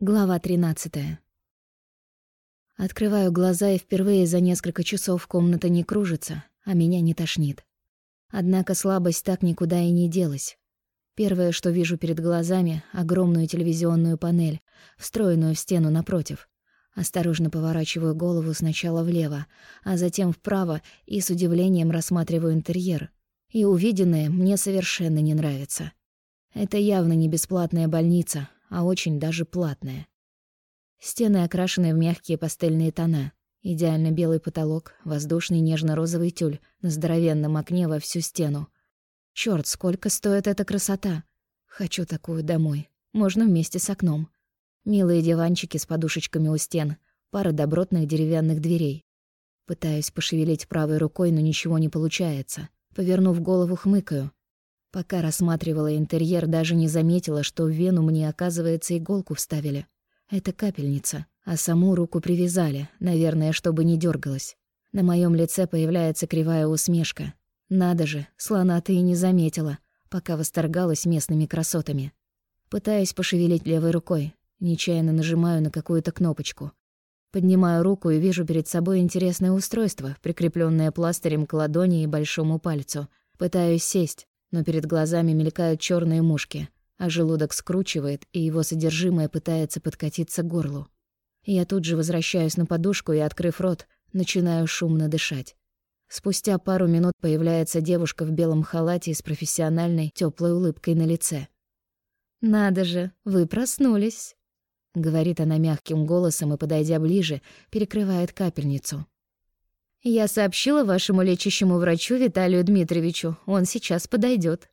Глава 13. Открываю глаза, и впервые за несколько часов комната не кружится, а меня не тошнит. Однако слабость так никуда и не делась. Первое, что вижу перед глазами — огромную телевизионную панель, встроенную в стену напротив. Осторожно поворачиваю голову сначала влево, а затем вправо и с удивлением рассматриваю интерьер. И увиденное мне совершенно не нравится. Это явно не бесплатная больница, а очень даже платная. Стены окрашены в мягкие пастельные тона. Идеально белый потолок, воздушный нежно-розовый тюль на здоровенном окне во всю стену. Чёрт, сколько стоит эта красота! Хочу такую домой. Можно вместе с окном. Милые диванчики с подушечками у стен, пара добротных деревянных дверей. Пытаюсь пошевелить правой рукой, но ничего не получается. Повернув голову, хмыкаю. Пока рассматривала интерьер, даже не заметила, что в вену мне, оказывается, иголку вставили. Это капельница, а саму руку привязали, наверное, чтобы не дергалась. На моем лице появляется кривая усмешка. Надо же, слона ты и не заметила, пока восторгалась местными красотами. Пытаюсь пошевелить левой рукой, нечаянно нажимаю на какую-то кнопочку. Поднимаю руку и вижу перед собой интересное устройство, прикрепленное пластырем к ладони и большому пальцу. Пытаюсь сесть, но перед глазами мелькают черные мушки, а желудок скручивает, и его содержимое пытается подкатиться к горлу. Я тут же возвращаюсь на подушку и, открыв рот, начинаю шумно дышать. Спустя пару минут появляется девушка в белом халате с профессиональной теплой улыбкой на лице. «Надо же, вы проснулись», — говорит она мягким голосом и, подойдя ближе, перекрывает капельницу. Я сообщила вашему лечащему врачу Виталию Дмитриевичу. Он сейчас подойдет.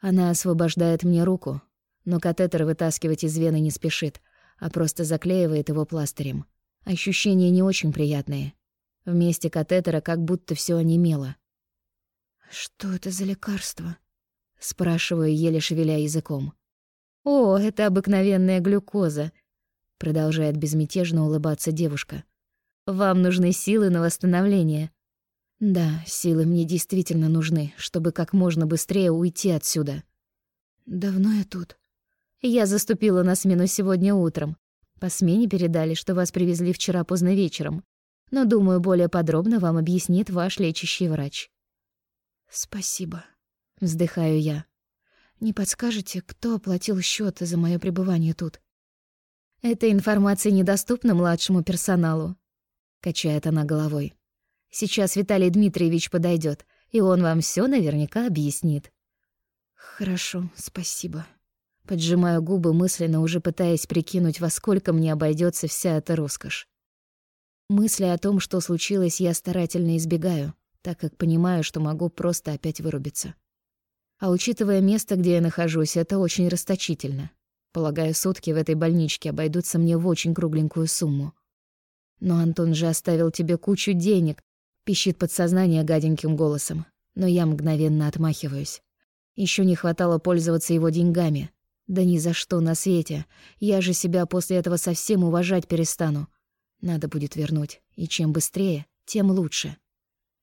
Она освобождает мне руку, но катетер вытаскивать из вены не спешит, а просто заклеивает его пластырем. Ощущения не очень приятные. В месте катетера как будто все онемело. «Что это за лекарство?» — спрашиваю, еле шевеля языком. «О, это обыкновенная глюкоза», — продолжает безмятежно улыбаться девушка. Вам нужны силы на восстановление. Да, силы мне действительно нужны, чтобы как можно быстрее уйти отсюда. Давно я тут? Я заступила на смену сегодня утром. По смене передали, что вас привезли вчера поздно вечером. Но, думаю, более подробно вам объяснит ваш лечащий врач. Спасибо, вздыхаю я. Не подскажете, кто оплатил счет за мое пребывание тут? Эта информация недоступна младшему персоналу. Качает она головой. Сейчас Виталий Дмитриевич подойдет, и он вам все наверняка объяснит. Хорошо, спасибо. Поджимаю губы мысленно, уже пытаясь прикинуть, во сколько мне обойдется вся эта роскошь. Мысли о том, что случилось, я старательно избегаю, так как понимаю, что могу просто опять вырубиться. А учитывая место, где я нахожусь, это очень расточительно. Полагаю, сутки в этой больничке обойдутся мне в очень кругленькую сумму. «Но Антон же оставил тебе кучу денег», — пищит подсознание гаденьким голосом. Но я мгновенно отмахиваюсь. Еще не хватало пользоваться его деньгами. Да ни за что на свете. Я же себя после этого совсем уважать перестану. Надо будет вернуть. И чем быстрее, тем лучше.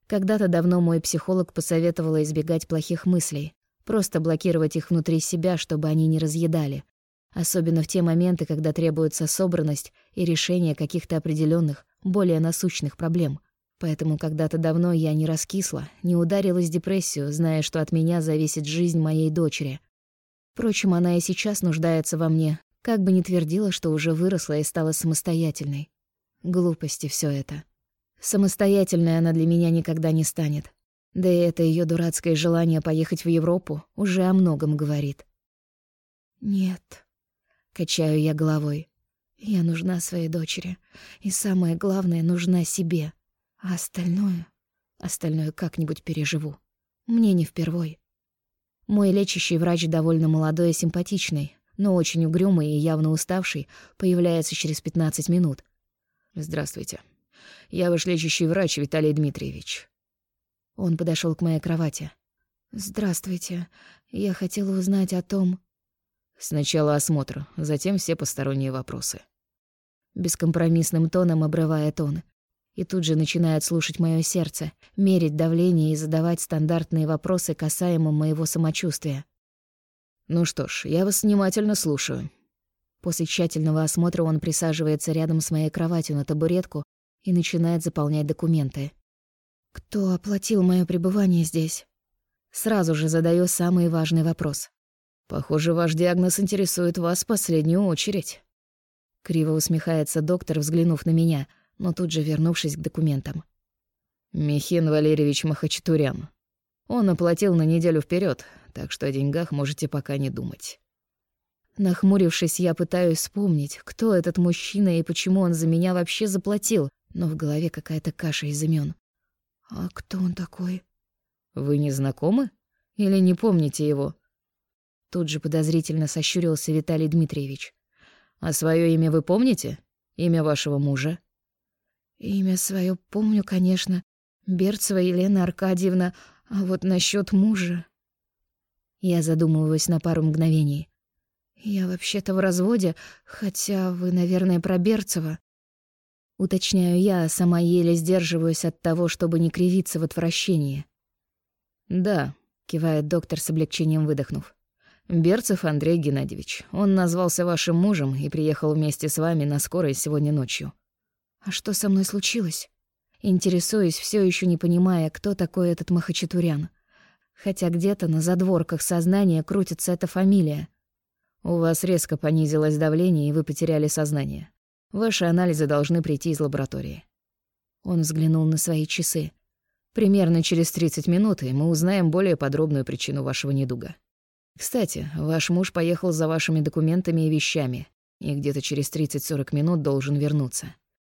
Когда-то давно мой психолог посоветовала избегать плохих мыслей. Просто блокировать их внутри себя, чтобы они не разъедали особенно в те моменты, когда требуется собранность и решение каких-то определенных, более насущных проблем. Поэтому когда-то давно я не раскисла, не ударилась в депрессию, зная, что от меня зависит жизнь моей дочери. Впрочем, она и сейчас нуждается во мне, как бы ни твердила, что уже выросла и стала самостоятельной. Глупости все это. Самостоятельной она для меня никогда не станет. Да и это ее дурацкое желание поехать в Европу уже о многом говорит. «Нет», Качаю я головой. Я нужна своей дочери. И самое главное, нужна себе. А остальное... Остальное как-нибудь переживу. Мне не впервой. Мой лечащий врач довольно молодой и симпатичный, но очень угрюмый и явно уставший, появляется через 15 минут. «Здравствуйте. Я ваш лечащий врач Виталий Дмитриевич». Он подошел к моей кровати. «Здравствуйте. Я хотела узнать о том...» Сначала осмотр, затем все посторонние вопросы. Бескомпромиссным тоном обрывает он. И тут же начинает слушать мое сердце, мерить давление и задавать стандартные вопросы касаемо моего самочувствия. «Ну что ж, я вас внимательно слушаю». После тщательного осмотра он присаживается рядом с моей кроватью на табуретку и начинает заполнять документы. «Кто оплатил мое пребывание здесь?» Сразу же задаю самый важный вопрос. «Похоже, ваш диагноз интересует вас в последнюю очередь». Криво усмехается доктор, взглянув на меня, но тут же вернувшись к документам. «Михин Валерьевич Махачатурян. Он оплатил на неделю вперед, так что о деньгах можете пока не думать». Нахмурившись, я пытаюсь вспомнить, кто этот мужчина и почему он за меня вообще заплатил, но в голове какая-то каша из имен. «А кто он такой?» «Вы не знакомы? Или не помните его?» Тут же подозрительно сощурился Виталий Дмитриевич. «А свое имя вы помните? Имя вашего мужа?» «Имя свое помню, конечно. Берцева Елена Аркадьевна. А вот насчет мужа...» Я задумываюсь на пару мгновений. «Я вообще-то в разводе, хотя вы, наверное, про Берцева». Уточняю я, сама еле сдерживаюсь от того, чтобы не кривиться в отвращении. «Да», — кивает доктор с облегчением выдохнув. «Берцев Андрей Геннадьевич. Он назвался вашим мужем и приехал вместе с вами на скорой сегодня ночью». «А что со мной случилось?» Интересуюсь, все еще не понимая, кто такой этот Махачатурян. Хотя где-то на задворках сознания крутится эта фамилия. У вас резко понизилось давление, и вы потеряли сознание. Ваши анализы должны прийти из лаборатории. Он взглянул на свои часы. Примерно через 30 минут, и мы узнаем более подробную причину вашего недуга. Кстати, ваш муж поехал за вашими документами и вещами, и где-то через 30-40 минут должен вернуться.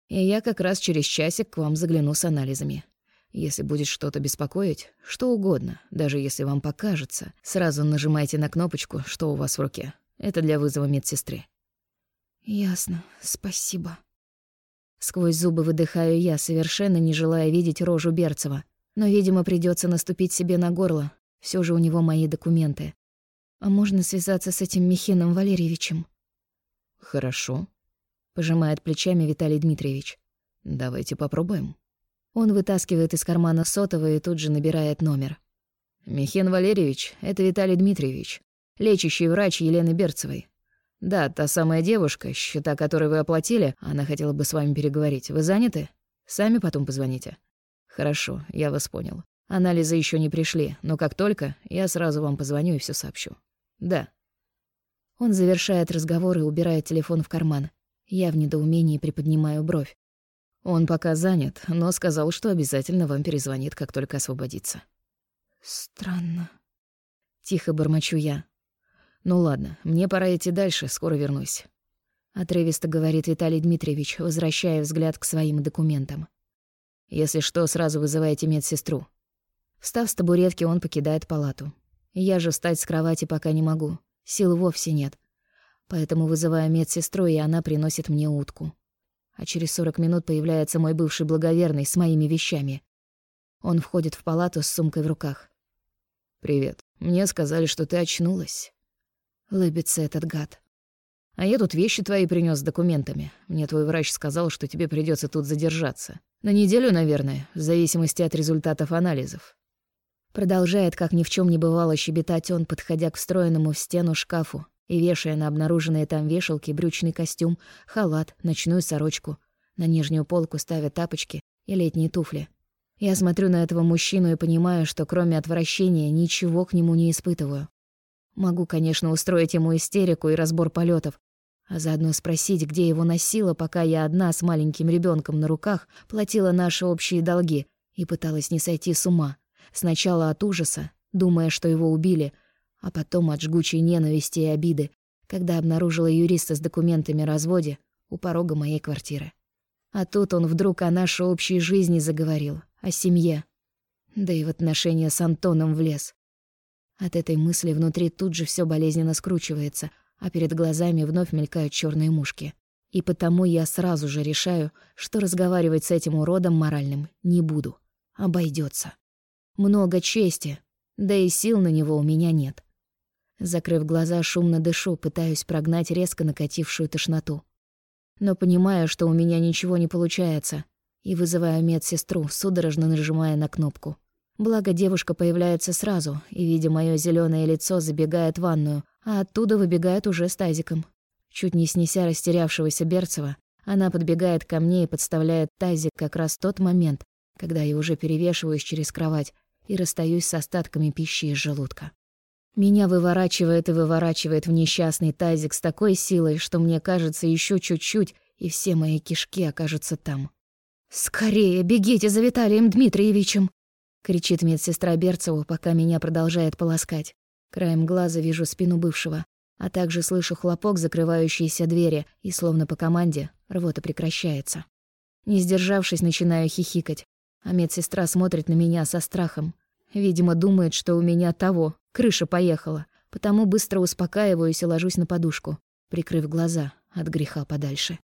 И я как раз через часик к вам загляну с анализами. Если будет что-то беспокоить, что угодно, даже если вам покажется, сразу нажимайте на кнопочку, что у вас в руке. Это для вызова медсестры. Ясно, спасибо. Сквозь зубы выдыхаю я, совершенно не желая видеть рожу Берцева. Но, видимо, придется наступить себе на горло. Все же у него мои документы. А можно связаться с этим Михином Валерьевичем? Хорошо. Пожимает плечами Виталий Дмитриевич. Давайте попробуем. Он вытаскивает из кармана сотовый и тут же набирает номер. Михин Валерьевич, это Виталий Дмитриевич, лечащий врач Елены Берцевой. Да, та самая девушка, счета которой вы оплатили, она хотела бы с вами переговорить. Вы заняты? Сами потом позвоните. Хорошо, я вас понял. Анализы еще не пришли, но как только, я сразу вам позвоню и все сообщу. Да. Он завершает разговор и убирает телефон в карман. Я в недоумении приподнимаю бровь. Он пока занят, но сказал, что обязательно вам перезвонит, как только освободится. Странно. Тихо бормочу я. «Ну ладно, мне пора идти дальше, скоро вернусь». Отрывисто говорит Виталий Дмитриевич, возвращая взгляд к своим документам. «Если что, сразу вызывайте медсестру». Встав с табуретки, он покидает палату. Я же встать с кровати пока не могу. Сил вовсе нет. Поэтому вызываю медсестру, и она приносит мне утку. А через сорок минут появляется мой бывший благоверный с моими вещами. Он входит в палату с сумкой в руках. «Привет. Мне сказали, что ты очнулась». Лыбится этот гад. А я тут вещи твои принес с документами. Мне твой врач сказал, что тебе придется тут задержаться. На неделю, наверное, в зависимости от результатов анализов. Продолжает, как ни в чем не бывало, щебетать он, подходя к встроенному в стену шкафу и вешая на обнаруженные там вешалки брючный костюм, халат, ночную сорочку. На нижнюю полку ставя тапочки и летние туфли. Я смотрю на этого мужчину и понимаю, что кроме отвращения ничего к нему не испытываю. Могу, конечно, устроить ему истерику и разбор полетов, а заодно спросить, где его носила, пока я одна с маленьким ребенком на руках платила наши общие долги и пыталась не сойти с ума. Сначала от ужаса, думая, что его убили, а потом от жгучей ненависти и обиды, когда обнаружила юриста с документами о разводе у порога моей квартиры. А тут он вдруг о нашей общей жизни заговорил, о семье. Да и в отношения с Антоном влез. От этой мысли внутри тут же все болезненно скручивается, а перед глазами вновь мелькают черные мушки. И потому я сразу же решаю, что разговаривать с этим уродом моральным не буду. Обойдется. Много чести, да и сил на него у меня нет. Закрыв глаза, шумно дышу, пытаюсь прогнать резко накатившую тошноту. Но понимаю, что у меня ничего не получается, и вызываю медсестру, судорожно нажимая на кнопку. Благо девушка появляется сразу и, видя моё зелёное лицо, забегает в ванную, а оттуда выбегает уже с тазиком. Чуть не снеся растерявшегося Берцева, она подбегает ко мне и подставляет тазик как раз в тот момент, когда я уже перевешиваюсь через кровать и расстаюсь с остатками пищи из желудка. Меня выворачивает и выворачивает в несчастный тазик с такой силой, что мне кажется еще чуть-чуть, и все мои кишки окажутся там. «Скорее, бегите за Виталием Дмитриевичем!» — кричит медсестра Берцеву, пока меня продолжает полоскать. Краем глаза вижу спину бывшего, а также слышу хлопок закрывающейся двери, и словно по команде рвота прекращается. Не сдержавшись, начинаю хихикать, а медсестра смотрит на меня со страхом. Видимо, думает, что у меня того, крыша поехала, потому быстро успокаиваюсь и ложусь на подушку, прикрыв глаза от греха подальше.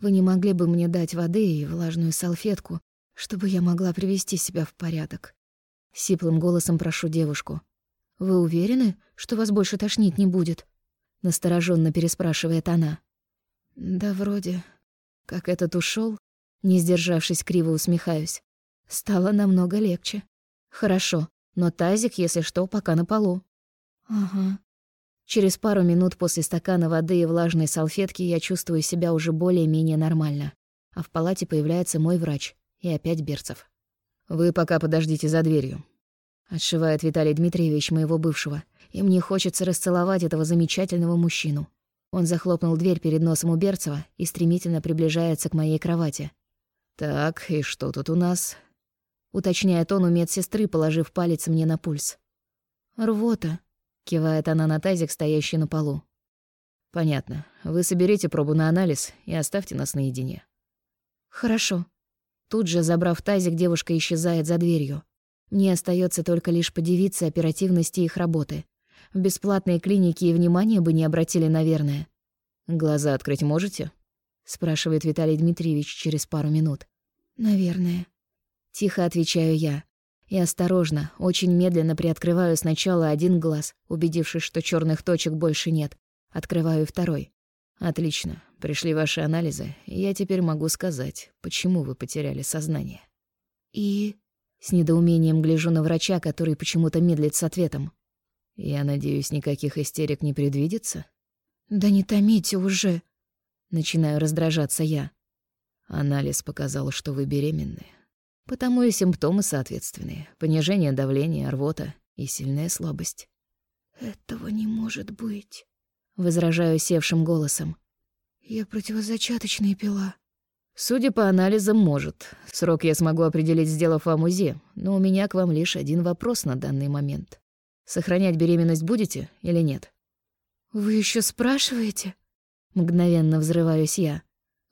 Вы не могли бы мне дать воды и влажную салфетку, чтобы я могла привести себя в порядок?» Сиплым голосом прошу девушку. «Вы уверены, что вас больше тошнить не будет?» Настороженно переспрашивает она. «Да вроде. Как этот ушел, не сдержавшись, криво усмехаюсь. Стало намного легче. Хорошо, но тазик, если что, пока на полу. Ага. Через пару минут после стакана воды и влажной салфетки я чувствую себя уже более-менее нормально. А в палате появляется мой врач. И опять Берцев. «Вы пока подождите за дверью», — отшивает Виталий Дмитриевич моего бывшего. И мне хочется расцеловать этого замечательного мужчину. Он захлопнул дверь перед носом у Берцева и стремительно приближается к моей кровати. «Так, и что тут у нас?» Уточняет он у медсестры, положив палец мне на пульс. «Рвота», Кивает она на тазик, стоящий на полу. Понятно. Вы соберите пробу на анализ и оставьте нас наедине. Хорошо. Тут же, забрав тазик, девушка исчезает за дверью. Мне остается только лишь подивиться оперативности их работы. В бесплатные клиники и внимания бы не обратили, наверное. Глаза открыть можете? спрашивает Виталий Дмитриевич через пару минут. Наверное. Тихо отвечаю я. И осторожно, очень медленно приоткрываю сначала один глаз, убедившись, что черных точек больше нет. Открываю второй. Отлично. Пришли ваши анализы, и я теперь могу сказать, почему вы потеряли сознание. И с недоумением гляжу на врача, который почему-то медлит с ответом. Я надеюсь, никаких истерик не предвидится? Да не томите уже. Начинаю раздражаться я. Анализ показал, что вы беременны. Потому и симптомы соответственные. Понижение давления, рвота и сильная слабость. «Этого не может быть», — возражаю севшим голосом. «Я противозачаточные пила». «Судя по анализам, может. Срок я смогу определить, сделав вам УЗИ, но у меня к вам лишь один вопрос на данный момент. Сохранять беременность будете или нет?» «Вы еще спрашиваете?» Мгновенно взрываюсь я.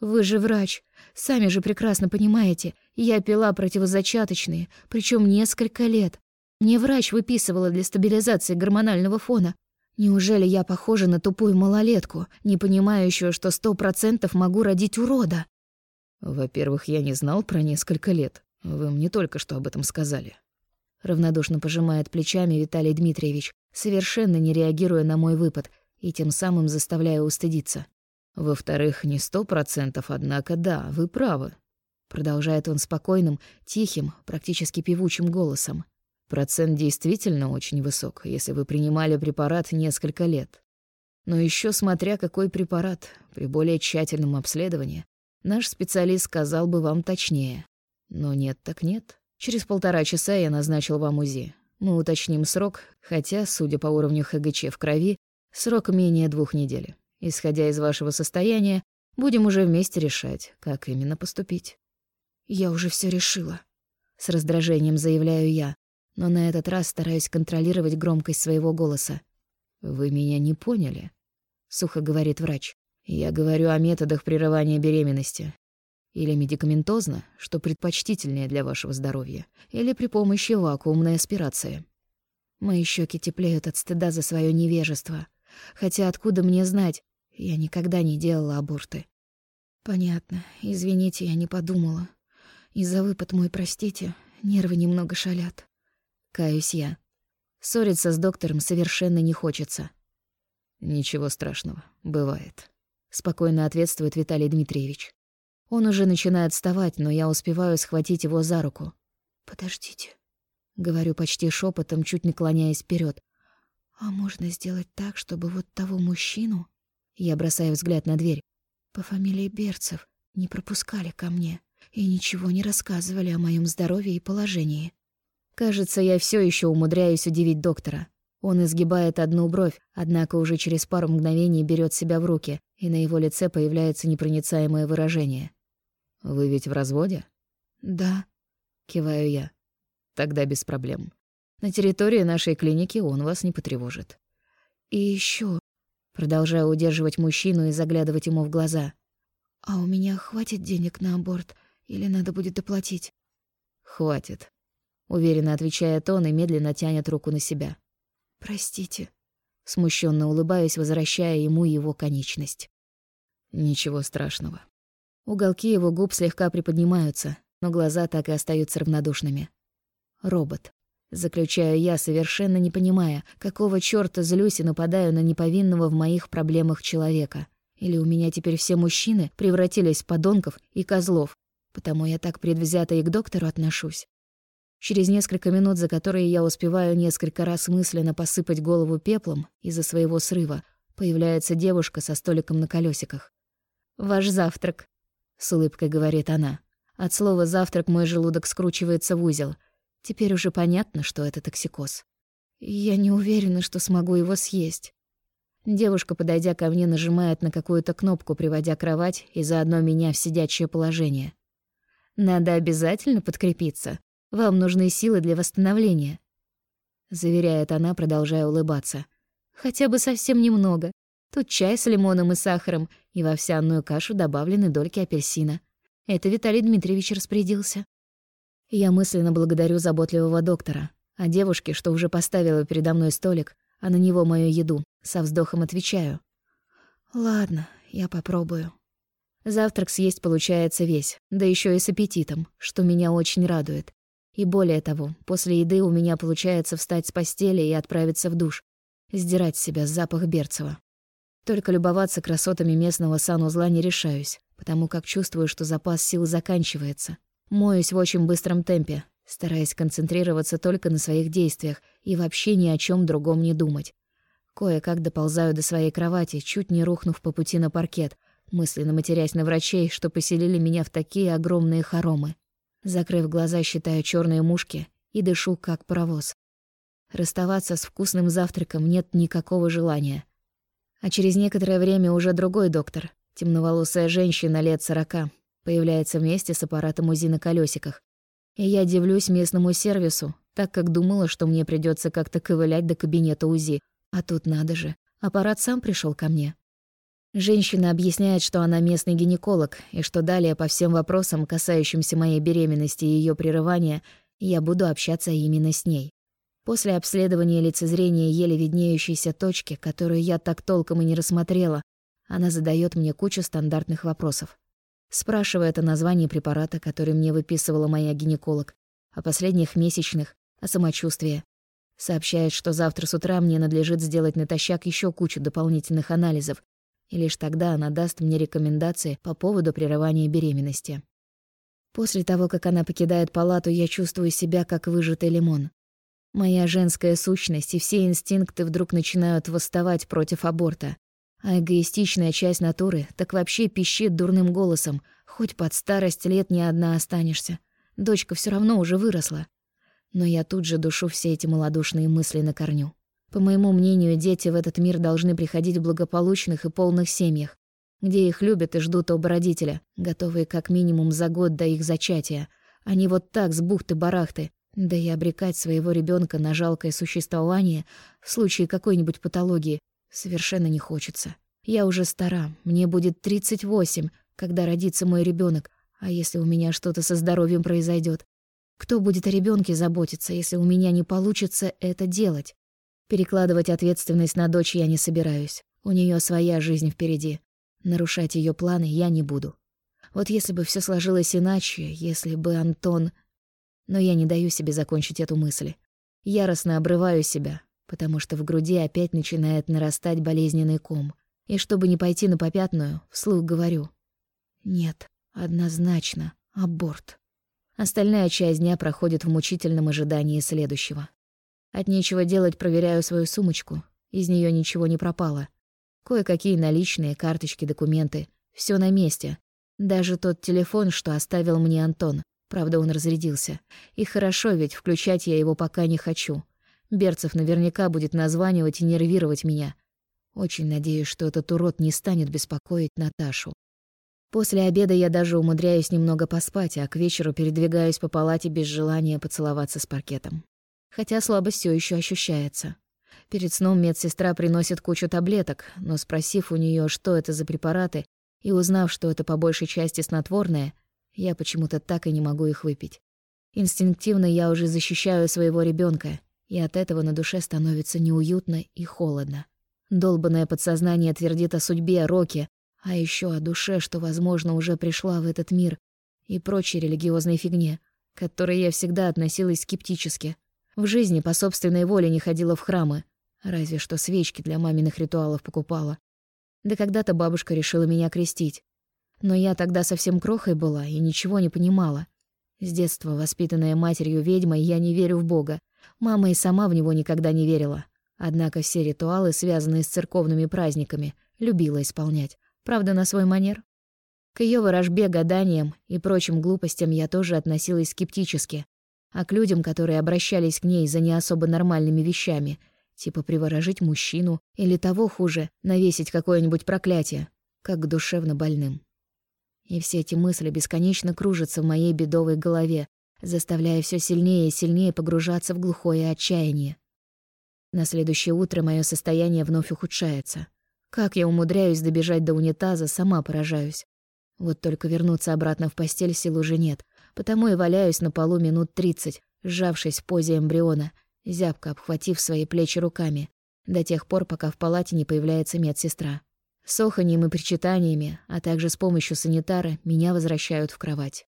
«Вы же врач. Сами же прекрасно понимаете, я пила противозачаточные, причем несколько лет. Мне врач выписывала для стабилизации гормонального фона. Неужели я похожа на тупую малолетку, не понимающую, что сто процентов могу родить урода? Во-первых, я не знал про несколько лет. Вы мне только что об этом сказали. Равнодушно пожимает плечами Виталий Дмитриевич, совершенно не реагируя на мой выпад и тем самым заставляя устыдиться. Во-вторых, не сто процентов, однако да, вы правы. Продолжает он спокойным, тихим, практически певучим голосом. Процент действительно очень высок, если вы принимали препарат несколько лет. Но еще смотря какой препарат, при более тщательном обследовании, наш специалист сказал бы вам точнее. Но нет так нет. Через полтора часа я назначил вам УЗИ. Мы уточним срок, хотя, судя по уровню ХГЧ в крови, срок менее двух недель. Исходя из вашего состояния, будем уже вместе решать, как именно поступить. Я уже все решила. С раздражением заявляю я, но на этот раз стараюсь контролировать громкость своего голоса. «Вы меня не поняли», — сухо говорит врач. «Я говорю о методах прерывания беременности. Или медикаментозно, что предпочтительнее для вашего здоровья, или при помощи вакуумной аспирации». Мои щеки теплеют от стыда за свое невежество. Хотя откуда мне знать, я никогда не делала аборты. Понятно. Извините, я не подумала. Из-за выпад мой, простите, нервы немного шалят. Каюсь я. Ссориться с доктором совершенно не хочется. Ничего страшного, бывает. Спокойно ответствует Виталий Дмитриевич. Он уже начинает вставать, но я успеваю схватить его за руку. Подождите. Говорю почти шепотом, чуть наклоняясь вперед. А можно сделать так, чтобы вот того мужчину Я бросаю взгляд на дверь. По фамилии Берцев не пропускали ко мне и ничего не рассказывали о моем здоровье и положении. Кажется, я все еще умудряюсь удивить доктора. Он изгибает одну бровь, однако уже через пару мгновений берет себя в руки, и на его лице появляется непроницаемое выражение. «Вы ведь в разводе?» «Да», — киваю я. «Тогда без проблем. На территории нашей клиники он вас не потревожит». «И еще, продолжаю удерживать мужчину и заглядывать ему в глаза. «А у меня хватит денег на аборт или надо будет доплатить?» «Хватит», — уверенно отвечает он и медленно тянет руку на себя. «Простите», — смущенно улыбаюсь, возвращая ему его конечность. «Ничего страшного». Уголки его губ слегка приподнимаются, но глаза так и остаются равнодушными. Робот. Заключаю я, совершенно не понимая, какого чёрта злюсь и нападаю на неповинного в моих проблемах человека. Или у меня теперь все мужчины превратились в подонков и козлов, потому я так предвзято и к доктору отношусь. Через несколько минут, за которые я успеваю несколько раз мысленно посыпать голову пеплом из-за своего срыва, появляется девушка со столиком на колесиках. «Ваш завтрак», — с улыбкой говорит она. От слова «завтрак» мой желудок скручивается в узел. Теперь уже понятно, что это токсикоз. Я не уверена, что смогу его съесть. Девушка, подойдя ко мне, нажимает на какую-то кнопку, приводя кровать и заодно меня в сидячее положение. «Надо обязательно подкрепиться. Вам нужны силы для восстановления», — заверяет она, продолжая улыбаться. «Хотя бы совсем немного. Тут чай с лимоном и сахаром, и в овсяную кашу добавлены дольки апельсина. Это Виталий Дмитриевич распорядился». Я мысленно благодарю заботливого доктора, а девушке, что уже поставила передо мной столик, а на него мою еду, со вздохом отвечаю. «Ладно, я попробую». Завтрак съесть получается весь, да еще и с аппетитом, что меня очень радует. И более того, после еды у меня получается встать с постели и отправиться в душ, сдирать с себя запах Берцева. Только любоваться красотами местного санузла не решаюсь, потому как чувствую, что запас сил заканчивается. Моюсь в очень быстром темпе, стараясь концентрироваться только на своих действиях и вообще ни о чем другом не думать. Кое-как доползаю до своей кровати, чуть не рухнув по пути на паркет, мысленно матерясь на врачей, что поселили меня в такие огромные хоромы. Закрыв глаза, считаю черные мушки и дышу, как паровоз. Расставаться с вкусным завтраком нет никакого желания. А через некоторое время уже другой доктор, темноволосая женщина лет сорока, появляется вместе с аппаратом УЗИ на колесиках. И я дивлюсь местному сервису, так как думала, что мне придется как-то ковылять до кабинета УЗИ. А тут надо же, аппарат сам пришел ко мне. Женщина объясняет, что она местный гинеколог, и что далее по всем вопросам, касающимся моей беременности и ее прерывания, я буду общаться именно с ней. После обследования лицезрения еле виднеющейся точки, которую я так толком и не рассмотрела, она задает мне кучу стандартных вопросов. Спрашивает о названии препарата, который мне выписывала моя гинеколог, о последних месячных, о самочувствии. Сообщает, что завтра с утра мне надлежит сделать натощак еще кучу дополнительных анализов, и лишь тогда она даст мне рекомендации по поводу прерывания беременности. После того, как она покидает палату, я чувствую себя как выжатый лимон. Моя женская сущность и все инстинкты вдруг начинают восставать против аборта. А эгоистичная часть натуры так вообще пищит дурным голосом. Хоть под старость лет не одна останешься. Дочка все равно уже выросла. Но я тут же душу все эти малодушные мысли на корню. По моему мнению, дети в этот мир должны приходить в благополучных и полных семьях, где их любят и ждут оба родителя, готовые как минимум за год до их зачатия, а не вот так с бухты-барахты, да и обрекать своего ребенка на жалкое существование в случае какой-нибудь патологии совершенно не хочется. Я уже стара, мне будет 38, когда родится мой ребенок, а если у меня что-то со здоровьем произойдет? Кто будет о ребенке заботиться, если у меня не получится это делать? Перекладывать ответственность на дочь я не собираюсь. У нее своя жизнь впереди. Нарушать ее планы я не буду. Вот если бы все сложилось иначе, если бы Антон... Но я не даю себе закончить эту мысль. Яростно обрываю себя, потому что в груди опять начинает нарастать болезненный ком. И чтобы не пойти на попятную, вслух говорю. Нет, однозначно, аборт. Остальная часть дня проходит в мучительном ожидании следующего. От нечего делать проверяю свою сумочку. Из нее ничего не пропало. Кое-какие наличные, карточки, документы. все на месте. Даже тот телефон, что оставил мне Антон. Правда, он разрядился. И хорошо, ведь включать я его пока не хочу. Берцев наверняка будет названивать и нервировать меня. Очень надеюсь, что этот урод не станет беспокоить Наташу. После обеда я даже умудряюсь немного поспать, а к вечеру передвигаюсь по палате без желания поцеловаться с паркетом. Хотя слабость все еще ощущается. Перед сном медсестра приносит кучу таблеток, но спросив у нее, что это за препараты, и узнав, что это по большей части снотворное, я почему-то так и не могу их выпить. Инстинктивно я уже защищаю своего ребенка, и от этого на душе становится неуютно и холодно. Долбанное подсознание твердит о судьбе, о Роке, а еще о душе, что, возможно, уже пришла в этот мир, и прочей религиозной фигне, к которой я всегда относилась скептически. В жизни по собственной воле не ходила в храмы, разве что свечки для маминых ритуалов покупала. Да когда-то бабушка решила меня крестить. Но я тогда совсем крохой была и ничего не понимала. С детства, воспитанная матерью ведьмой, я не верю в Бога. Мама и сама в него никогда не верила. Однако все ритуалы, связанные с церковными праздниками, любила исполнять. Правда, на свой манер. К ее ворожбе, гаданиям и прочим глупостям я тоже относилась скептически. А к людям, которые обращались к ней за не особо нормальными вещами, типа приворожить мужчину или того хуже, навесить какое-нибудь проклятие, как к душевно больным. И все эти мысли бесконечно кружатся в моей бедовой голове, заставляя все сильнее и сильнее погружаться в глухое отчаяние. На следующее утро мое состояние вновь ухудшается. Как я умудряюсь добежать до унитаза, сама поражаюсь. Вот только вернуться обратно в постель сил уже нет, потому и валяюсь на полу минут тридцать, сжавшись в позе эмбриона, зябко обхватив свои плечи руками, до тех пор, пока в палате не появляется медсестра. С оханьем и причитаниями, а также с помощью санитара, меня возвращают в кровать.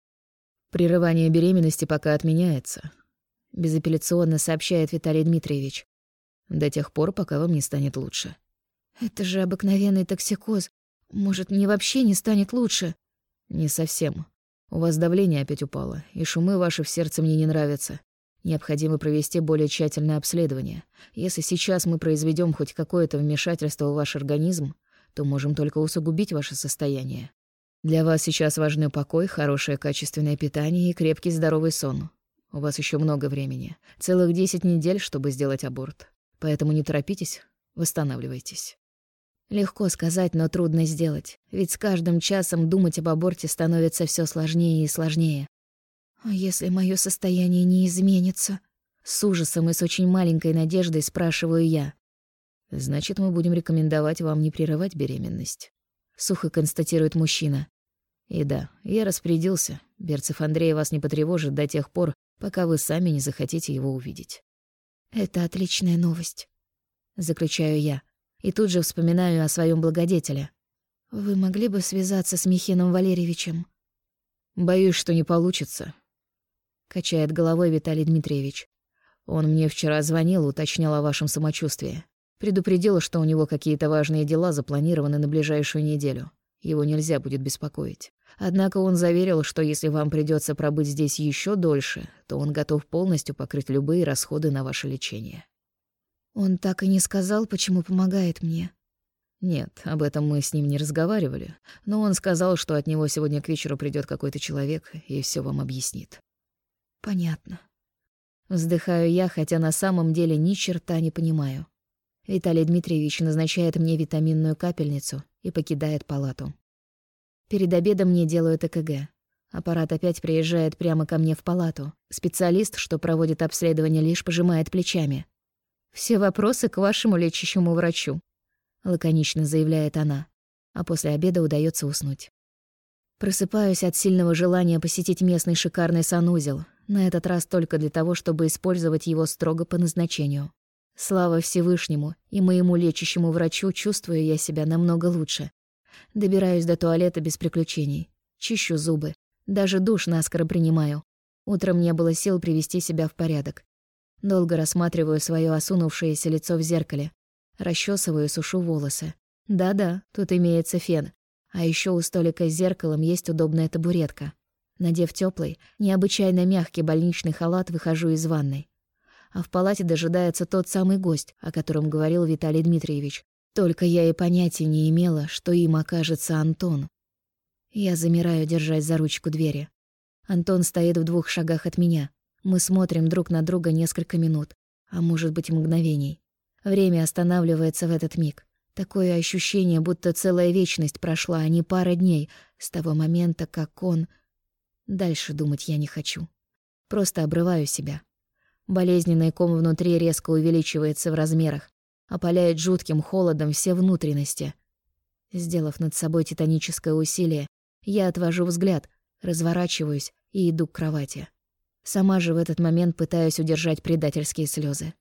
«Прерывание беременности пока отменяется», — безапелляционно сообщает Виталий Дмитриевич. «До тех пор, пока вам не станет лучше». Это же обыкновенный токсикоз. Может, мне вообще не станет лучше? Не совсем. У вас давление опять упало, и шумы ваши в сердце мне не нравятся. Необходимо провести более тщательное обследование. Если сейчас мы произведем хоть какое-то вмешательство в ваш организм, то можем только усугубить ваше состояние. Для вас сейчас важны покой, хорошее качественное питание и крепкий здоровый сон. У вас еще много времени. Целых 10 недель, чтобы сделать аборт. Поэтому не торопитесь, восстанавливайтесь. Легко сказать, но трудно сделать, ведь с каждым часом думать об аборте становится все сложнее и сложнее. А если мое состояние не изменится? С ужасом и с очень маленькой надеждой спрашиваю я. Значит, мы будем рекомендовать вам не прерывать беременность, сухо констатирует мужчина. И да, я распорядился. Берцев Андрей вас не потревожит до тех пор, пока вы сами не захотите его увидеть. Это отличная новость, заключаю я. И тут же вспоминаю о своем благодетеле. «Вы могли бы связаться с Михином Валерьевичем?» «Боюсь, что не получится», — качает головой Виталий Дмитриевич. «Он мне вчера звонил, уточнял о вашем самочувствии. Предупредил, что у него какие-то важные дела запланированы на ближайшую неделю. Его нельзя будет беспокоить. Однако он заверил, что если вам придется пробыть здесь еще дольше, то он готов полностью покрыть любые расходы на ваше лечение. Он так и не сказал, почему помогает мне. Нет, об этом мы с ним не разговаривали, но он сказал, что от него сегодня к вечеру придет какой-то человек и все вам объяснит. Понятно. Вздыхаю я, хотя на самом деле ни черта не понимаю. Виталий Дмитриевич назначает мне витаминную капельницу и покидает палату. Перед обедом мне делают ЭКГ. Аппарат опять приезжает прямо ко мне в палату. Специалист, что проводит обследование, лишь пожимает плечами. Все вопросы к вашему лечащему врачу, лаконично заявляет она, а после обеда удается уснуть. Просыпаюсь от сильного желания посетить местный шикарный санузел, на этот раз только для того, чтобы использовать его строго по назначению. Слава Всевышнему и моему лечащему врачу чувствую я себя намного лучше. Добираюсь до туалета без приключений. Чищу зубы. Даже душ наскоро принимаю. Утром не было сил привести себя в порядок. Долго рассматриваю свое осунувшееся лицо в зеркале. Расчесываю сушу волосы. Да-да, тут имеется фен. А еще у столика с зеркалом есть удобная табуретка. Надев теплый, необычайно мягкий больничный халат, выхожу из ванной. А в палате дожидается тот самый гость, о котором говорил Виталий Дмитриевич. Только я и понятия не имела, что им окажется Антон. Я замираю, держась за ручку двери. Антон стоит в двух шагах от меня. Мы смотрим друг на друга несколько минут, а может быть мгновений. Время останавливается в этот миг. Такое ощущение, будто целая вечность прошла, а не пара дней с того момента, как он... Дальше думать я не хочу. Просто обрываю себя. Болезненный ком внутри резко увеличивается в размерах, опаляет жутким холодом все внутренности. Сделав над собой титаническое усилие, я отвожу взгляд, разворачиваюсь и иду к кровати. Сама же в этот момент пытаюсь удержать предательские слезы.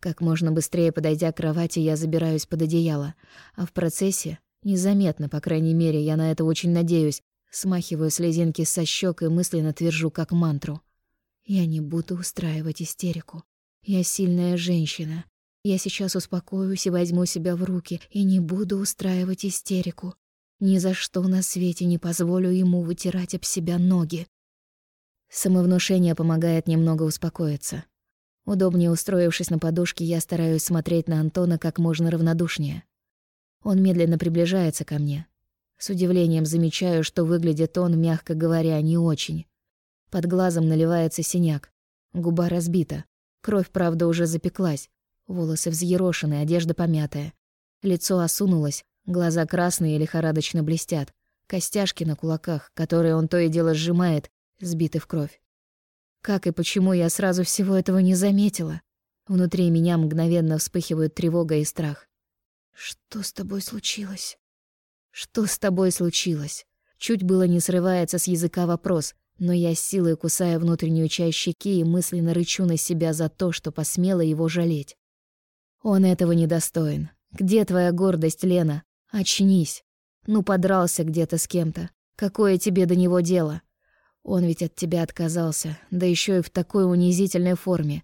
Как можно быстрее подойдя к кровати, я забираюсь под одеяло, а в процессе, незаметно, по крайней мере, я на это очень надеюсь, смахиваю слезинки со щек и мысленно твержу как мантру. Я не буду устраивать истерику. Я сильная женщина. Я сейчас успокоюсь и возьму себя в руки и не буду устраивать истерику. Ни за что на свете не позволю ему вытирать об себя ноги. Самовнушение помогает немного успокоиться. Удобнее устроившись на подушке, я стараюсь смотреть на Антона как можно равнодушнее. Он медленно приближается ко мне. С удивлением замечаю, что выглядит он, мягко говоря, не очень. Под глазом наливается синяк. Губа разбита. Кровь, правда, уже запеклась. Волосы взъерошены, одежда помятая. Лицо осунулось, глаза красные и лихорадочно блестят. Костяшки на кулаках, которые он то и дело сжимает, сбиты в кровь. Как и почему я сразу всего этого не заметила? Внутри меня мгновенно вспыхивают тревога и страх. Что с тобой случилось? Что с тобой случилось? Чуть было не срывается с языка вопрос, но я с силой кусаю внутреннюю часть щеки и мысленно рычу на себя за то, что посмела его жалеть. Он этого не достоин. Где твоя гордость, Лена? Очнись. Ну, подрался где-то с кем-то. Какое тебе до него дело? Он ведь от тебя отказался, да еще и в такой унизительной форме.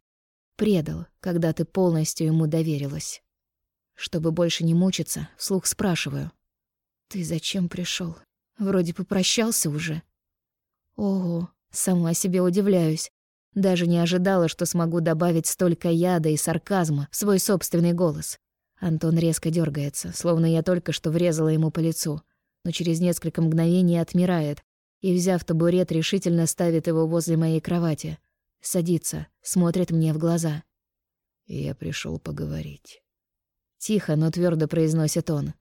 Предал, когда ты полностью ему доверилась. Чтобы больше не мучиться, вслух спрашиваю. «Ты зачем пришел? Вроде попрощался уже». Ого, сама себе удивляюсь. Даже не ожидала, что смогу добавить столько яда и сарказма в свой собственный голос. Антон резко дергается, словно я только что врезала ему по лицу, но через несколько мгновений отмирает, и, взяв табурет, решительно ставит его возле моей кровати. Садится, смотрит мне в глаза. «Я пришел поговорить». Тихо, но твердо произносит он.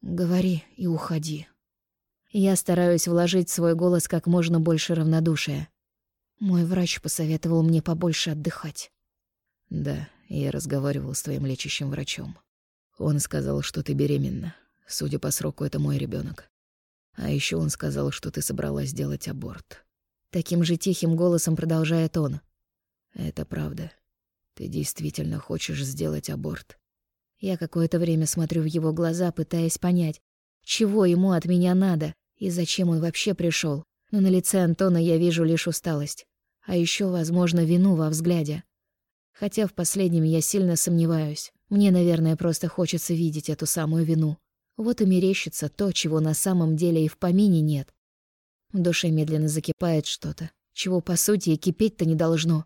«Говори и уходи». Я стараюсь вложить в свой голос как можно больше равнодушия. Мой врач посоветовал мне побольше отдыхать. Да, я разговаривал с твоим лечащим врачом. Он сказал, что ты беременна. Судя по сроку, это мой ребенок. А еще он сказал, что ты собралась сделать аборт. Таким же тихим голосом продолжает он. Это правда. Ты действительно хочешь сделать аборт? Я какое-то время смотрю в его глаза, пытаясь понять, чего ему от меня надо и зачем он вообще пришел. Но на лице Антона я вижу лишь усталость, а еще, возможно, вину во взгляде. Хотя в последнем я сильно сомневаюсь. Мне, наверное, просто хочется видеть эту самую вину. Вот и мерещится то, чего на самом деле и в помине нет. В душе медленно закипает что-то, чего, по сути, и кипеть-то не должно.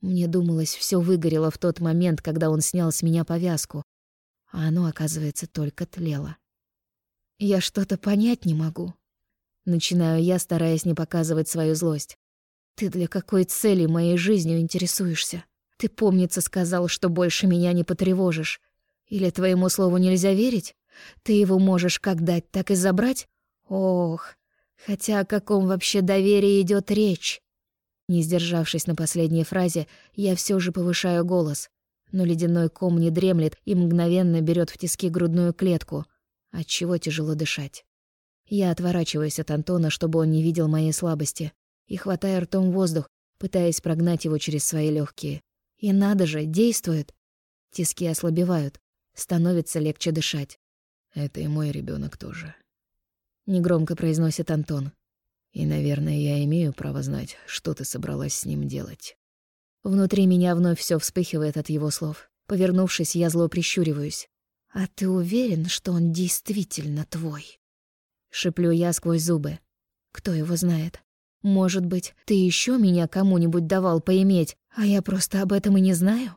Мне думалось, все выгорело в тот момент, когда он снял с меня повязку, а оно, оказывается, только тлело. Я что-то понять не могу. Начинаю я, стараясь не показывать свою злость. Ты для какой цели моей жизнью интересуешься? Ты, помнится, сказал, что больше меня не потревожишь. Или твоему слову нельзя верить? Ты его можешь как дать, так и забрать? Ох, хотя о каком вообще доверии идет речь? Не сдержавшись на последней фразе, я все же повышаю голос, но ледяной ком не дремлет и мгновенно берет в тиски грудную клетку, отчего тяжело дышать. Я отворачиваюсь от Антона, чтобы он не видел моей слабости, и хватаю ртом воздух, пытаясь прогнать его через свои легкие. И надо же, действует. Тиски ослабевают, становится легче дышать. Это и мой ребенок тоже. Негромко произносит Антон. И, наверное, я имею право знать, что ты собралась с ним делать. Внутри меня вновь все вспыхивает от его слов. Повернувшись, я зло прищуриваюсь. «А ты уверен, что он действительно твой?» Шиплю я сквозь зубы. «Кто его знает? Может быть, ты еще меня кому-нибудь давал поиметь, а я просто об этом и не знаю?»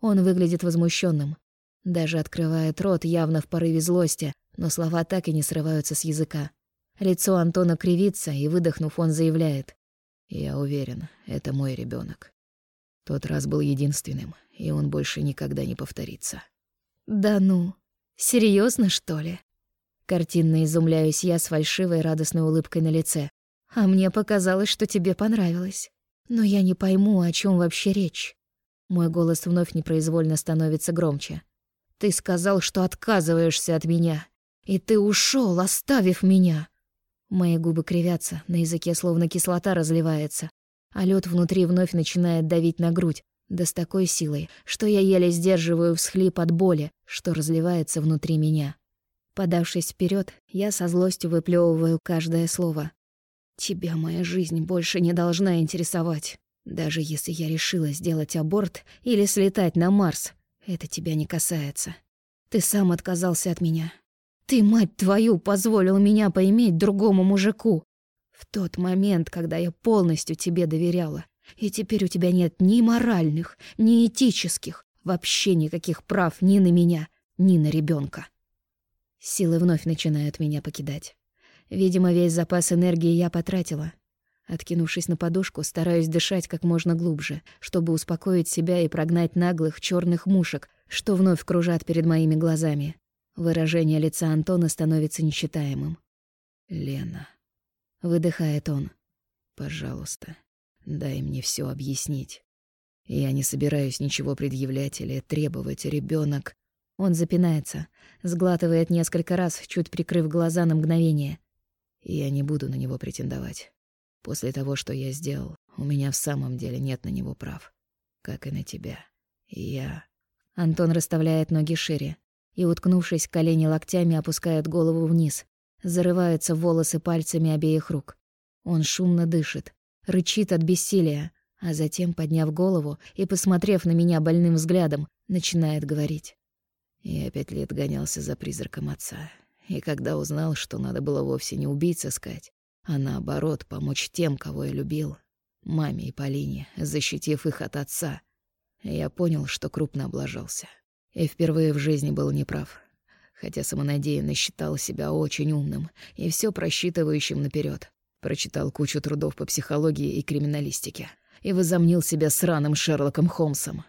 Он выглядит возмущенным, Даже открывает рот явно в порыве злости, но слова так и не срываются с языка. Лицо Антона кривится, и, выдохнув, он заявляет. «Я уверен, это мой ребенок. Тот раз был единственным, и он больше никогда не повторится». «Да ну, серьезно что ли?» Картинно изумляюсь я с фальшивой радостной улыбкой на лице. «А мне показалось, что тебе понравилось. Но я не пойму, о чем вообще речь». Мой голос вновь непроизвольно становится громче. «Ты сказал, что отказываешься от меня, и ты ушел, оставив меня». Мои губы кривятся, на языке словно кислота разливается, а лед внутри вновь начинает давить на грудь, да с такой силой, что я еле сдерживаю всхлип от боли, что разливается внутри меня. Подавшись вперед, я со злостью выплевываю каждое слово. «Тебя моя жизнь больше не должна интересовать. Даже если я решила сделать аборт или слетать на Марс, это тебя не касается. Ты сам отказался от меня, ты, мать твою, позволил меня поиметь другому мужику. В тот момент, когда я полностью тебе доверяла. И теперь у тебя нет ни моральных, ни этических, вообще никаких прав ни на меня, ни на ребенка. Силы вновь начинают меня покидать. Видимо, весь запас энергии я потратила. Откинувшись на подушку, стараюсь дышать как можно глубже, чтобы успокоить себя и прогнать наглых черных мушек, что вновь кружат перед моими глазами. Выражение лица Антона становится нечитаемым. «Лена», — выдыхает он, — «пожалуйста, дай мне все объяснить. Я не собираюсь ничего предъявлять или требовать, ребенок. Он запинается, сглатывает несколько раз, чуть прикрыв глаза на мгновение. Я не буду на него претендовать. После того, что я сделал, у меня в самом деле нет на него прав. Как и на тебя. Я... Антон расставляет ноги шире, и, уткнувшись в колени локтями, опускает голову вниз, зарывается в волосы пальцами обеих рук. Он шумно дышит, рычит от бессилия, а затем, подняв голову и посмотрев на меня больным взглядом, начинает говорить. Я пять лет гонялся за призраком отца, и когда узнал, что надо было вовсе не убийц искать, а наоборот помочь тем, кого я любил, маме и Полине, защитив их от отца, я понял, что крупно облажался. И впервые в жизни был неправ. Хотя самонадеянно считал себя очень умным и все просчитывающим наперед. Прочитал кучу трудов по психологии и криминалистике. И возомнил себя сраным Шерлоком Холмсом.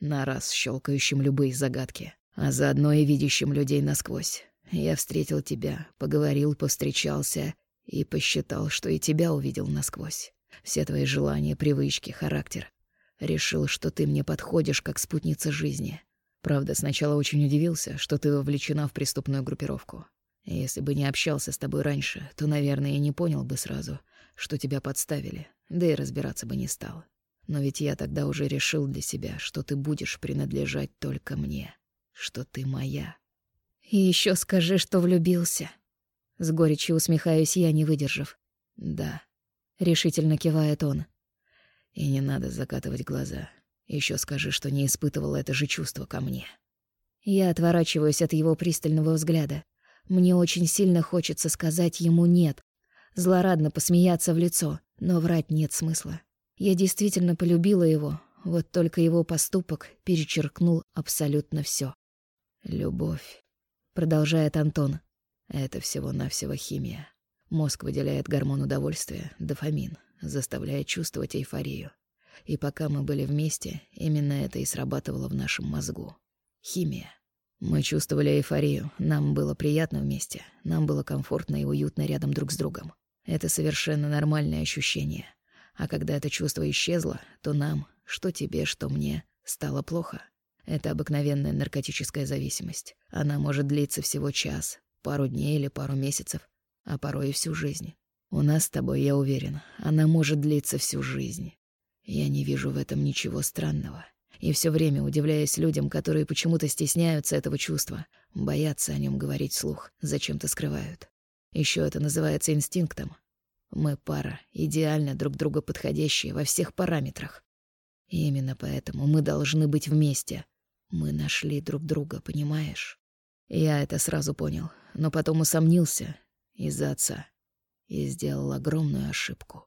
На раз щелкающим любые загадки, а заодно и видящим людей насквозь. Я встретил тебя, поговорил, повстречался и посчитал, что и тебя увидел насквозь. Все твои желания, привычки, характер. Решил, что ты мне подходишь как спутница жизни. Правда, сначала очень удивился, что ты вовлечена в преступную группировку. Если бы не общался с тобой раньше, то, наверное, и не понял бы сразу, что тебя подставили, да и разбираться бы не стал. Но ведь я тогда уже решил для себя, что ты будешь принадлежать только мне, что ты моя. И еще скажи, что влюбился. С горечью усмехаюсь я, не выдержав. Да, решительно кивает он. И не надо закатывать глаза. Еще скажи, что не испытывала это же чувство ко мне. Я отворачиваюсь от его пристального взгляда. Мне очень сильно хочется сказать ему «нет», злорадно посмеяться в лицо, но врать нет смысла. Я действительно полюбила его, вот только его поступок перечеркнул абсолютно все. «Любовь», — продолжает Антон. «Это всего-навсего химия. Мозг выделяет гормон удовольствия, дофамин, заставляя чувствовать эйфорию. И пока мы были вместе, именно это и срабатывало в нашем мозгу. Химия. Мы чувствовали эйфорию, нам было приятно вместе, нам было комфортно и уютно рядом друг с другом. Это совершенно нормальное ощущение. А когда это чувство исчезло, то нам, что тебе, что мне, стало плохо. Это обыкновенная наркотическая зависимость. Она может длиться всего час, пару дней или пару месяцев, а порой и всю жизнь. У нас с тобой, я уверен, она может длиться всю жизнь. Я не вижу в этом ничего странного. И все время удивляюсь людям, которые почему-то стесняются этого чувства, боятся о нем говорить вслух, зачем-то скрывают. Еще это называется инстинктом. Мы пара, идеально друг друга подходящие во всех параметрах. И именно поэтому мы должны быть вместе. Мы нашли друг друга, понимаешь? Я это сразу понял, но потом усомнился из-за отца и сделал огромную ошибку.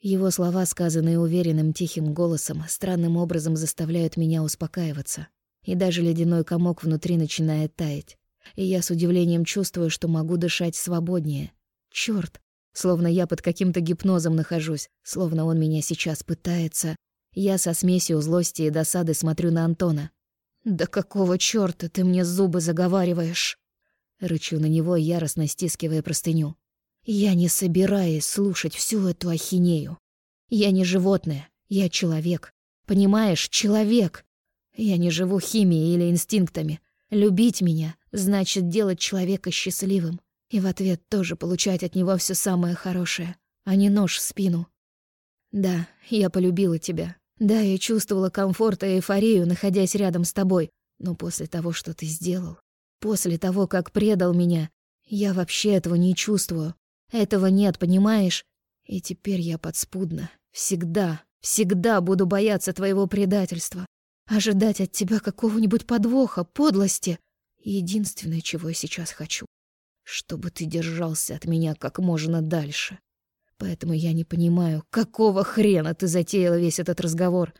Его слова, сказанные уверенным тихим голосом, странным образом заставляют меня успокаиваться. и даже ледяной комок внутри начинает таять. И я с удивлением чувствую, что могу дышать свободнее. Чёрт! Словно я под каким-то гипнозом нахожусь, словно он меня сейчас пытается. Я со смесью злости и досады смотрю на Антона. «Да какого чёрта ты мне зубы заговариваешь?» Рычу на него, яростно стискивая простыню. «Я не собираюсь слушать всю эту ахинею. Я не животное, я человек. Понимаешь, человек. Я не живу химией или инстинктами. Любить меня значит делать человека счастливым. И в ответ тоже получать от него все самое хорошее, а не нож в спину. Да, я полюбила тебя, да, я чувствовала комфорт и эйфорию, находясь рядом с тобой. Но после того, что ты сделал, после того, как предал меня, я вообще этого не чувствую. Этого нет, понимаешь? И теперь я подспудно, всегда, всегда буду бояться твоего предательства. Ожидать от тебя какого-нибудь подвоха, подлости. Единственное, чего я сейчас хочу. Чтобы ты держался от меня как можно дальше. Поэтому я не понимаю, какого хрена ты затеяла весь этот разговор.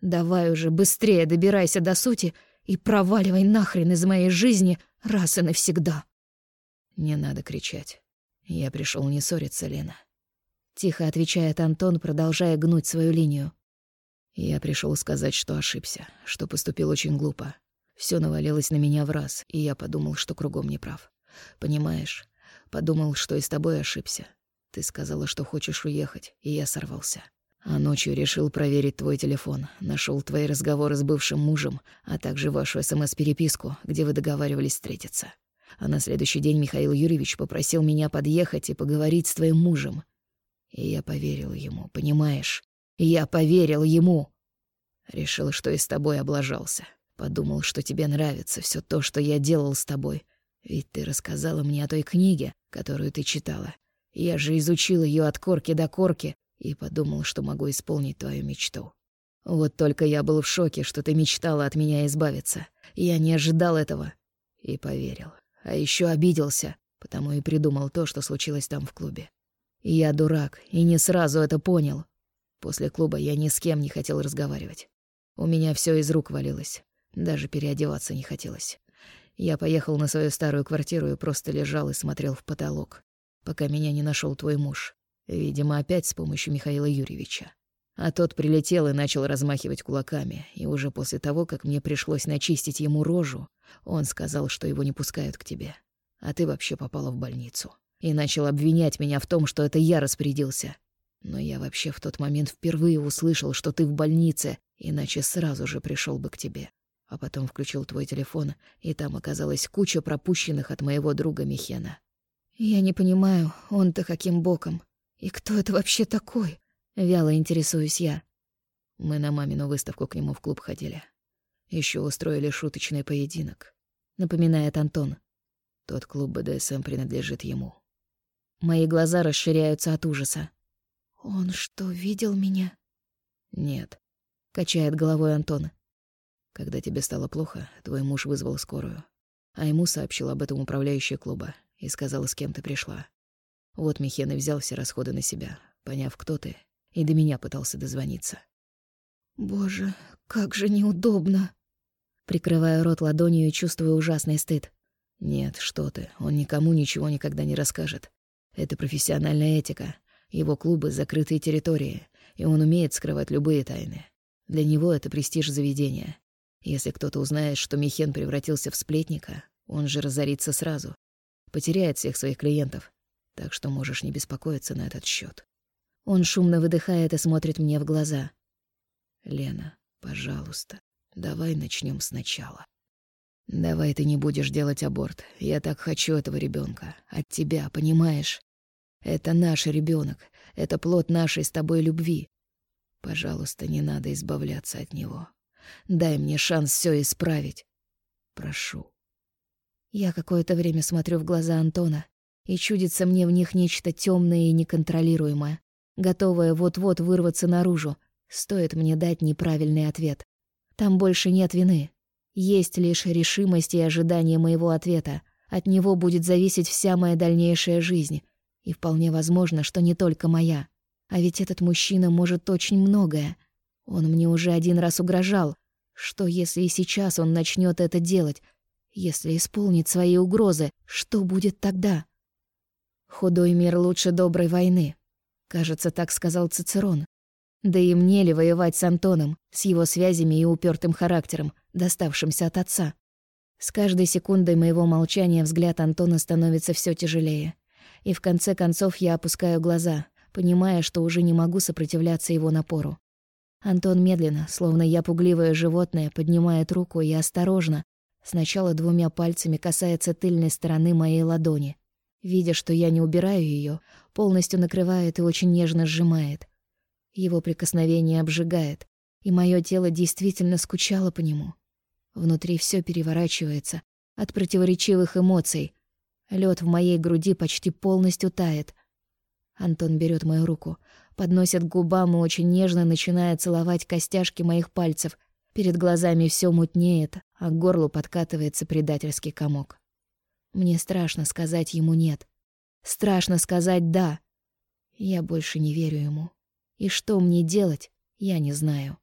Давай уже быстрее добирайся до сути и проваливай нахрен из моей жизни раз и навсегда. Не надо кричать. Я пришел не ссориться, Лена. Тихо отвечает Антон, продолжая гнуть свою линию. Я пришел сказать, что ошибся, что поступил очень глупо. Все навалилось на меня в раз, и я подумал, что кругом не прав. Понимаешь? Подумал, что и с тобой ошибся. Ты сказала, что хочешь уехать, и я сорвался. А ночью решил проверить твой телефон. Нашел твои разговоры с бывшим мужем, а также вашу СМС-переписку, где вы договаривались встретиться. А на следующий день Михаил Юрьевич попросил меня подъехать и поговорить с твоим мужем. И я поверил ему, понимаешь? Я поверил ему. Решил, что и с тобой облажался. Подумал, что тебе нравится все то, что я делал с тобой. Ведь ты рассказала мне о той книге, которую ты читала. Я же изучил ее от корки до корки и подумал, что могу исполнить твою мечту. Вот только я был в шоке, что ты мечтала от меня избавиться. Я не ожидал этого и поверил. А еще обиделся, потому и придумал то, что случилось там в клубе. Я дурак и не сразу это понял. После клуба я ни с кем не хотел разговаривать. У меня все из рук валилось. Даже переодеваться не хотелось. Я поехал на свою старую квартиру и просто лежал и смотрел в потолок пока меня не нашел твой муж. Видимо, опять с помощью Михаила Юрьевича. А тот прилетел и начал размахивать кулаками, и уже после того, как мне пришлось начистить ему рожу, он сказал, что его не пускают к тебе. А ты вообще попала в больницу. И начал обвинять меня в том, что это я распорядился. Но я вообще в тот момент впервые услышал, что ты в больнице, иначе сразу же пришел бы к тебе. А потом включил твой телефон, и там оказалась куча пропущенных от моего друга Михена. «Я не понимаю, он-то каким боком? И кто это вообще такой?» Вяло интересуюсь я. Мы на мамину выставку к нему в клуб ходили. Еще устроили шуточный поединок. Напоминает Антон. Тот клуб БДСМ принадлежит ему. Мои глаза расширяются от ужаса. «Он что, видел меня?» «Нет», — качает головой Антон. «Когда тебе стало плохо, твой муж вызвал скорую, а ему сообщил об этом управляющий клуба, и сказала, с кем ты пришла. Вот Михен и взял все расходы на себя, поняв, кто ты, и до меня пытался дозвониться. «Боже, как же неудобно!» Прикрываю рот ладонью и чувствую ужасный стыд. «Нет, что ты, он никому ничего никогда не расскажет. Это профессиональная этика. Его клубы — закрытые территории, и он умеет скрывать любые тайны. Для него это престиж заведения. Если кто-то узнает, что Михен превратился в сплетника, он же разорится сразу, потеряет всех своих клиентов, так что можешь не беспокоиться на этот счет. Он шумно выдыхает и смотрит мне в глаза. Лена, пожалуйста, давай начнем сначала. Давай ты не будешь делать аборт. Я так хочу этого ребенка, от тебя, понимаешь? Это наш ребенок, это плод нашей с тобой любви. Пожалуйста, не надо избавляться от него. Дай мне шанс все исправить. Прошу. Я какое-то время смотрю в глаза Антона, и чудится мне в них нечто темное и неконтролируемое, готовое вот-вот вырваться наружу, стоит мне дать неправильный ответ. Там больше нет вины. Есть лишь решимость и ожидание моего ответа. От него будет зависеть вся моя дальнейшая жизнь. И вполне возможно, что не только моя. А ведь этот мужчина может очень многое. Он мне уже один раз угрожал. Что, если и сейчас он начнет это делать? Если исполнит свои угрозы, что будет тогда? Худой мир лучше доброй войны. Кажется, так сказал Цицерон. Да и мне ли воевать с Антоном, с его связями и упертым характером, доставшимся от отца? С каждой секундой моего молчания взгляд Антона становится все тяжелее. И в конце концов я опускаю глаза, понимая, что уже не могу сопротивляться его напору. Антон медленно, словно я пугливое животное, поднимает руку и осторожно, сначала двумя пальцами касается тыльной стороны моей ладони. Видя, что я не убираю ее, полностью накрывает и очень нежно сжимает. Его прикосновение обжигает, и мое тело действительно скучало по нему. Внутри все переворачивается от противоречивых эмоций. Лед в моей груди почти полностью тает. Антон берет мою руку, подносит к губам и очень нежно начинает целовать костяшки моих пальцев. Перед глазами все мутнеет, а к горлу подкатывается предательский комок. Мне страшно сказать ему «нет». Страшно сказать «да». Я больше не верю ему. И что мне делать, я не знаю.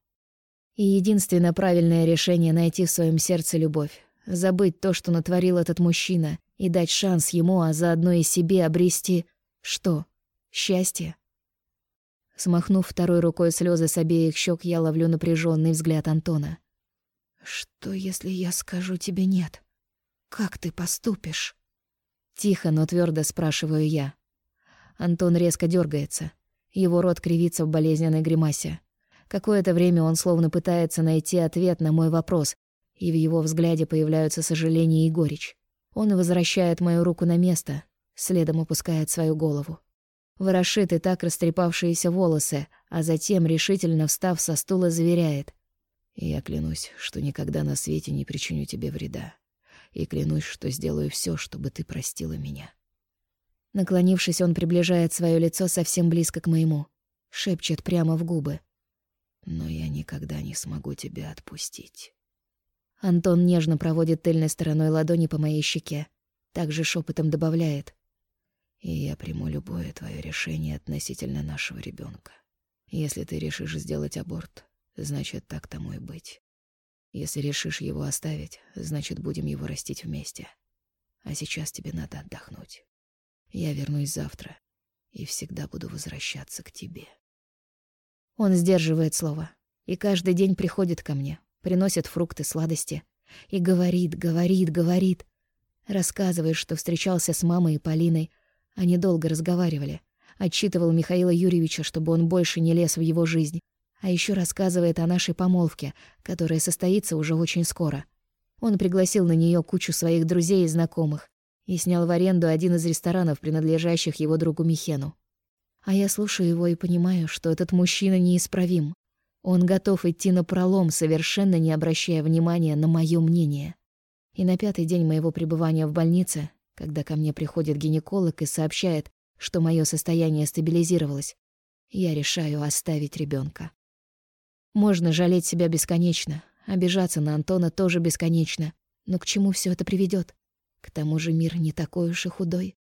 И единственное правильное решение — найти в своем сердце любовь. Забыть то, что натворил этот мужчина, и дать шанс ему, а заодно и себе обрести... Что? Счастье? Смахнув второй рукой слезы с обеих щек, я ловлю напряженный взгляд Антона. «Что, если я скажу тебе нет? Как ты поступишь?» Тихо, но твердо спрашиваю я. Антон резко дергается. Его рот кривится в болезненной гримасе. Какое-то время он словно пытается найти ответ на мой вопрос, и в его взгляде появляются сожаление и горечь. Он возвращает мою руку на место, следом опускает свою голову. Ворошит и так растрепавшиеся волосы, а затем, решительно встав со стула, заверяет. «Я клянусь, что никогда на свете не причиню тебе вреда. И клянусь, что сделаю все, чтобы ты простила меня». Наклонившись, он приближает свое лицо совсем близко к моему. Шепчет прямо в губы. «Но я никогда не смогу тебя отпустить». Антон нежно проводит тыльной стороной ладони по моей щеке. Также шепотом добавляет. «И я приму любое твое решение относительно нашего ребенка. Если ты решишь сделать аборт, значит, так тому и быть. Если решишь его оставить, значит, будем его растить вместе. А сейчас тебе надо отдохнуть». Я вернусь завтра и всегда буду возвращаться к тебе. Он сдерживает слово и каждый день приходит ко мне, приносит фрукты, сладости и говорит, говорит, говорит. Рассказывает, что встречался с мамой и Полиной. Они долго разговаривали. Отчитывал Михаила Юрьевича, чтобы он больше не лез в его жизнь. А еще рассказывает о нашей помолвке, которая состоится уже очень скоро. Он пригласил на нее кучу своих друзей и знакомых и снял в аренду один из ресторанов, принадлежащих его другу Михену. А я слушаю его и понимаю, что этот мужчина неисправим. Он готов идти на пролом, совершенно не обращая внимания на мое мнение. И на пятый день моего пребывания в больнице, когда ко мне приходит гинеколог и сообщает, что мое состояние стабилизировалось, я решаю оставить ребенка. Можно жалеть себя бесконечно, обижаться на Антона тоже бесконечно, но к чему все это приведет? К тому же мир не такой уж и худой.